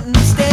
sitting, staring.